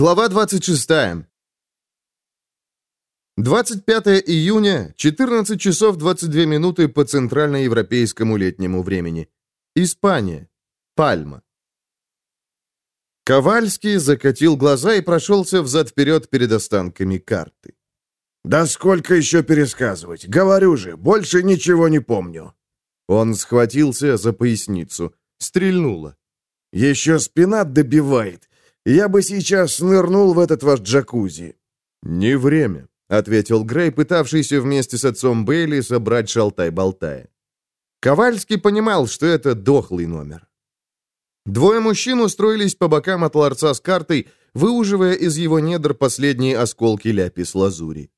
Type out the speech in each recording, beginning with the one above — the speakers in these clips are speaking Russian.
Глава 26. 25 июня, 14 часов 22 минуты по центральноевропейскому летнему времени. Испания. Пальма. Ковальский закатил глаза и прошелся взад-вперед перед останками карты. «Да сколько еще пересказывать? Говорю же, больше ничего не помню». Он схватился за поясницу. Стрельнуло. «Еще спина добивает. Я бы сейчас нырнул в этот ваш джакузи». «Не время», — ответил Грей, пытавшийся вместе с отцом Бейли собрать шалтай-болтая. Ковальский понимал, что это дохлый номер. Двое мужчин устроились по бокам от ларца с картой, выуживая из его недр последние осколки ляпис-лазури.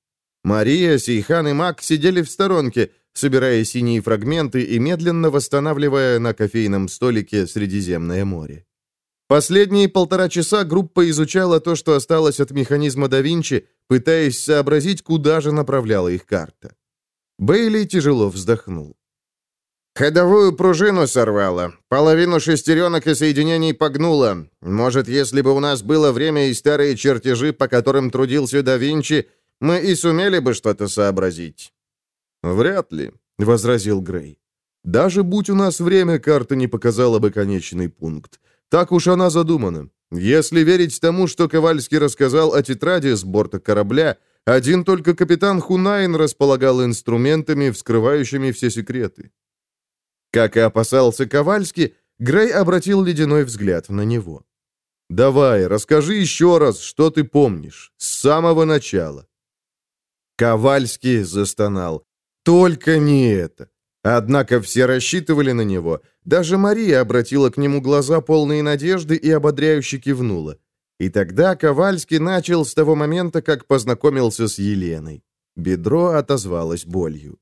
Мария, Сейхан и Мак сидели в сторонке, собирая синие фрагменты и медленно восстанавливая на кофейном столике Средиземное море. Последние полтора часа группа изучала то, что осталось от механизма да Винчи, пытаясь сообразить, куда же направляла их карта. Бейли тяжело вздохнул. «Ходовую пружину сорвала, половину шестеренок и соединений погнула. Может, если бы у нас было время и старые чертежи, по которым трудился да Винчи, мы и сумели бы что-то сообразить». «Вряд ли», — возразил Грей. «Даже будь у нас время, карта не показала бы конечный пункт. Так уж она задумана. Если верить тому, что Ковальский рассказал о тетради с борта корабля, один только капитан Хунайн располагал инструментами, вскрывающими все секреты. Как и опасался Ковальский, Грей обратил ледяной взгляд на него. «Давай, расскажи еще раз, что ты помнишь, с самого начала». Ковальский застонал. «Только не это. Однако все рассчитывали на него. Даже Мария обратила к нему глаза полные надежды и ободряюще кивнула. И тогда Ковальский начал с того момента, как познакомился с Еленой. Бедро отозвалось болью.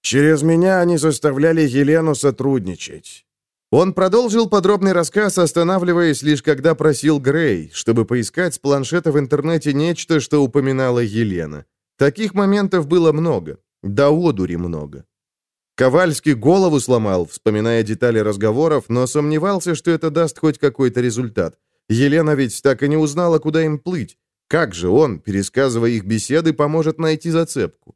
«Через меня они заставляли Елену сотрудничать». Он продолжил подробный рассказ, останавливаясь лишь когда просил Грей, чтобы поискать с планшета в интернете нечто, что упоминала Елена. Таких моментов было много, до одури много. Ковальский голову сломал, вспоминая детали разговоров, но сомневался, что это даст хоть какой-то результат. Елена ведь так и не узнала, куда им плыть. Как же он, пересказывая их беседы, поможет найти зацепку?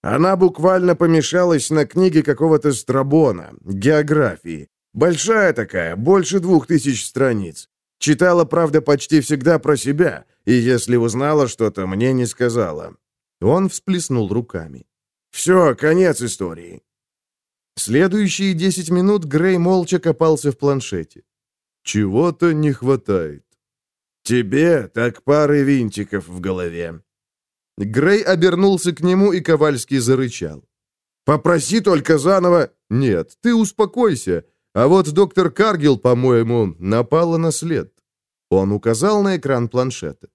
Она буквально помешалась на книге какого-то Страбона, географии. Большая такая, больше двух тысяч страниц. Читала, правда, почти всегда про себя, и если узнала что-то, мне не сказала. Он всплеснул руками. «Все, конец истории. Следующие десять минут Грей молча копался в планшете. Чего-то не хватает. Тебе так пары винтиков в голове. Грей обернулся к нему, и Ковальский зарычал. «Попроси только заново...» «Нет, ты успокойся. А вот доктор Каргил, по-моему, напала на след». Он указал на экран планшета.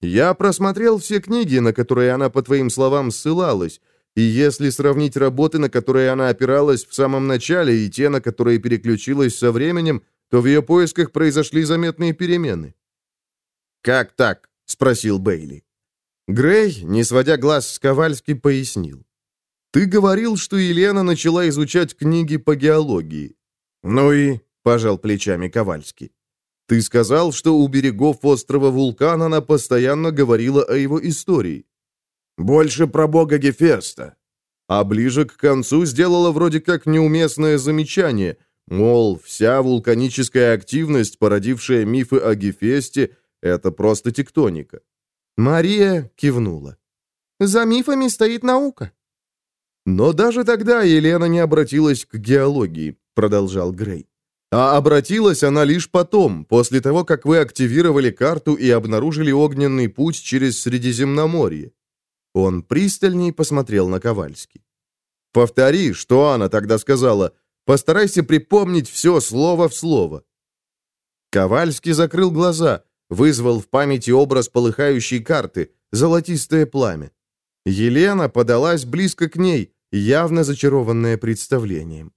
«Я просмотрел все книги, на которые она, по твоим словам, ссылалась, и если сравнить работы, на которые она опиралась в самом начале, и те, на которые переключилась со временем, то в ее поисках произошли заметные перемены. «Как так?» — спросил Бейли. Грей, не сводя глаз с Ковальски, пояснил. «Ты говорил, что Елена начала изучать книги по геологии». «Ну и?» — пожал плечами Ковальский. «Ты сказал, что у берегов острова Вулкан она постоянно говорила о его истории. Больше про бога Гефеста. А ближе к концу сделала вроде как неуместное замечание, мол, вся вулканическая активность, породившая мифы о Гефесте, это просто тектоника. Мария кивнула. За мифами стоит наука. Но даже тогда Елена не обратилась к геологии, продолжал Грей. А обратилась она лишь потом, после того, как вы активировали карту и обнаружили огненный путь через Средиземноморье. Он пристальней посмотрел на Ковальский. «Повтори, что она тогда сказала. Постарайся припомнить все слово в слово». Ковальский закрыл глаза, вызвал в памяти образ полыхающей карты, золотистое пламя. Елена подалась близко к ней, явно зачарованная представлением.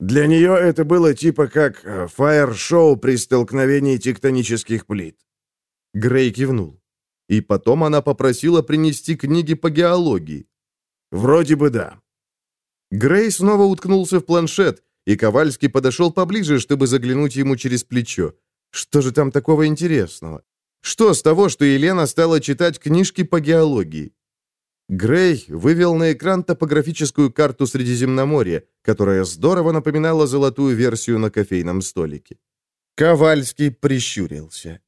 Для нее это было типа как э, фаер-шоу при столкновении тектонических плит. Грей кивнул. И потом она попросила принести книги по геологии. Вроде бы да. Грей снова уткнулся в планшет, и Ковальский подошел поближе, чтобы заглянуть ему через плечо. Что же там такого интересного? Что с того, что Елена стала читать книжки по геологии? Грей вывел на экран топографическую карту Средиземноморья, которая здорово напоминала золотую версию на кофейном столике. Ковальский прищурился.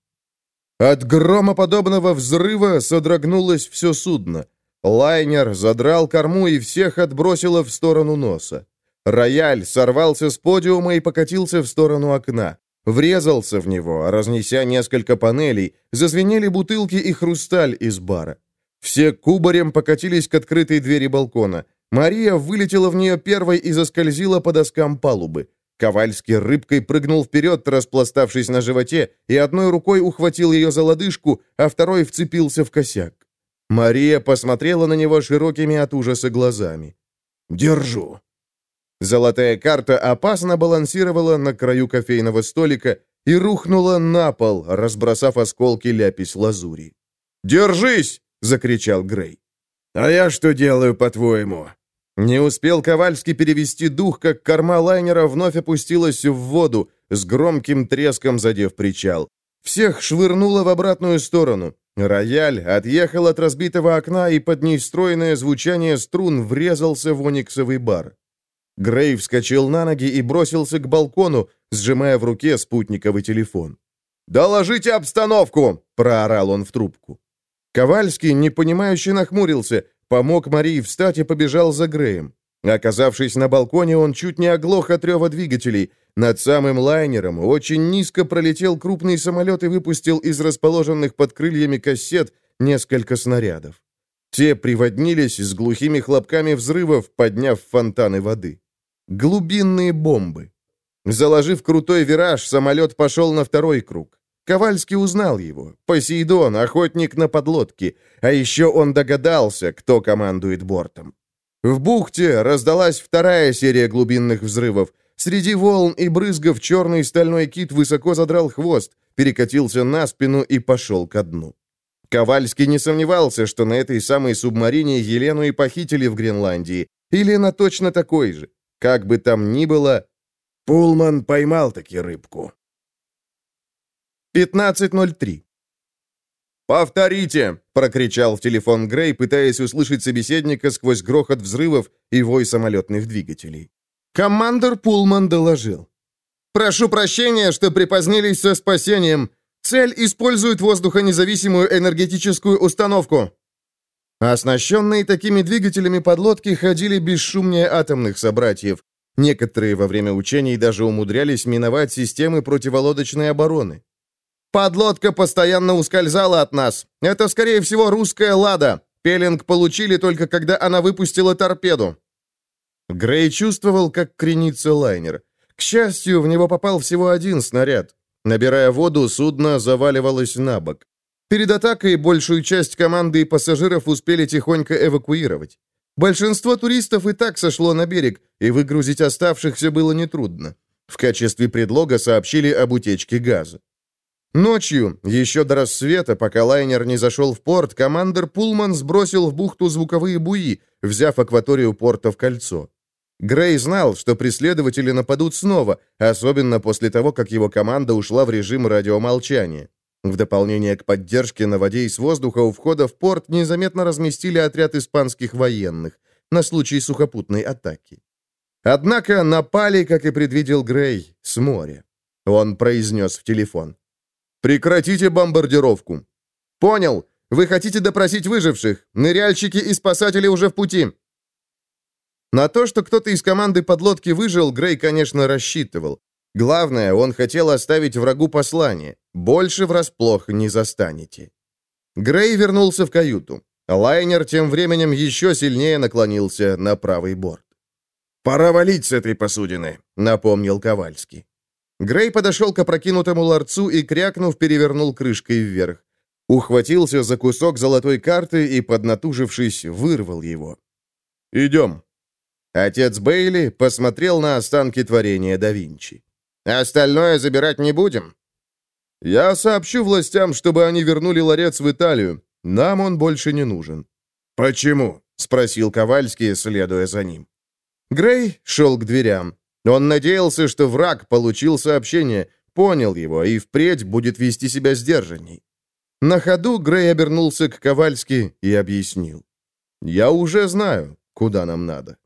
От громоподобного взрыва содрогнулось все судно. Лайнер задрал корму и всех отбросило в сторону носа. Рояль сорвался с подиума и покатился в сторону окна. Врезался в него, разнеся несколько панелей, зазвенели бутылки и хрусталь из бара. Все кубарем покатились к открытой двери балкона. Мария вылетела в нее первой и заскользила по доскам палубы. Ковальский рыбкой прыгнул вперед, распластавшись на животе, и одной рукой ухватил ее за лодыжку, а второй вцепился в косяк. Мария посмотрела на него широкими от ужаса глазами. «Держу». Золотая карта опасно балансировала на краю кофейного столика и рухнула на пол, разбросав осколки ляпис-лазури. «Держись!» — закричал Грей. «А я что делаю, по-твоему?» Не успел Ковальский перевести дух, как корма лайнера вновь опустилась в воду, с громким треском задев причал. Всех швырнуло в обратную сторону. Рояль отъехал от разбитого окна, и под нестроенное звучание струн врезался в ониксовый бар. Грей вскочил на ноги и бросился к балкону, сжимая в руке спутниковый телефон. «Доложите обстановку!» — проорал он в трубку. Ковальский, непонимающе нахмурился, помог Марии встать и побежал за Греем. Оказавшись на балконе, он чуть не оглох от рева двигателей. Над самым лайнером очень низко пролетел крупный самолет и выпустил из расположенных под крыльями кассет несколько снарядов. Те приводнились с глухими хлопками взрывов, подняв фонтаны воды. Глубинные бомбы. Заложив крутой вираж, самолет пошел на второй круг. Ковальский узнал его. Посейдон, охотник на подлодке. А еще он догадался, кто командует бортом. В бухте раздалась вторая серия глубинных взрывов. Среди волн и брызгов черный стальной кит высоко задрал хвост, перекатился на спину и пошел ко дну. Ковальский не сомневался, что на этой самой субмарине Елену и похитили в Гренландии. Или на точно такой же. Как бы там ни было... Пулман поймал таки рыбку. 15.03. «Повторите!» — прокричал в телефон Грей, пытаясь услышать собеседника сквозь грохот взрывов и вой самолетных двигателей. Командор Пулман доложил. «Прошу прощения, что припозднились со спасением. Цель использует воздухонезависимую энергетическую установку». Оснащенные такими двигателями подлодки ходили бесшумнее атомных собратьев. Некоторые во время учений даже умудрялись миновать системы противолодочной обороны. Подлодка постоянно ускользала от нас. Это, скорее всего, русская «Лада». Пелинг получили только когда она выпустила торпеду». Грей чувствовал, как кренится лайнер. К счастью, в него попал всего один снаряд. Набирая воду, судно заваливалось на бок. Перед атакой большую часть команды и пассажиров успели тихонько эвакуировать. Большинство туристов и так сошло на берег, и выгрузить оставшихся было нетрудно. В качестве предлога сообщили об утечке газа. Ночью, еще до рассвета, пока лайнер не зашел в порт, командир Пулман сбросил в бухту звуковые буи, взяв акваторию порта в кольцо. Грей знал, что преследователи нападут снова, особенно после того, как его команда ушла в режим радиомолчания. В дополнение к поддержке на воде и с воздуха у входа в порт незаметно разместили отряд испанских военных на случай сухопутной атаки. Однако напали, как и предвидел Грей, с моря. Он произнес в телефон. «Прекратите бомбардировку!» «Понял! Вы хотите допросить выживших! Ныряльщики и спасатели уже в пути!» На то, что кто-то из команды подлодки выжил, Грей, конечно, рассчитывал. Главное, он хотел оставить врагу послание. Больше врасплох не застанете. Грей вернулся в каюту. Лайнер тем временем еще сильнее наклонился на правый борт. «Пора валить с этой посудины», — напомнил Ковальский. Грей подошел к опрокинутому ларцу и, крякнув, перевернул крышкой вверх. Ухватился за кусок золотой карты и, поднатужившись, вырвал его. «Идем». Отец Бейли посмотрел на останки творения да Винчи. «Остальное забирать не будем?» «Я сообщу властям, чтобы они вернули ларец в Италию. Нам он больше не нужен». «Почему?» — спросил Ковальский, следуя за ним. Грей шел к дверям. Он надеялся, что враг получил сообщение, понял его и впредь будет вести себя сдержанней. На ходу Грей обернулся к Ковальски и объяснил. «Я уже знаю, куда нам надо».